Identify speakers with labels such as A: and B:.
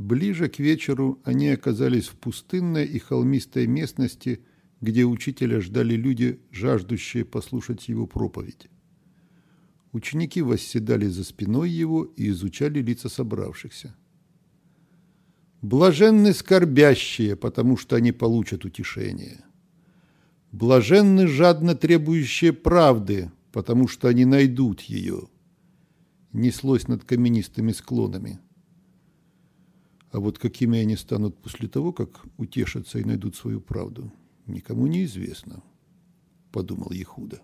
A: Ближе к вечеру они оказались в пустынной и холмистой местности, где учителя ждали люди, жаждущие послушать его проповедь. Ученики восседали за спиной его и изучали лица собравшихся. Блаженны скорбящие, потому что они получат утешение. Блаженны жадно требующие правды, потому что они найдут ее. Неслось над каменистыми склонами. А вот какими они станут после того, как утешатся и найдут свою правду, никому не известно, подумал Ехуда.